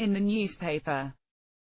in the newspaper.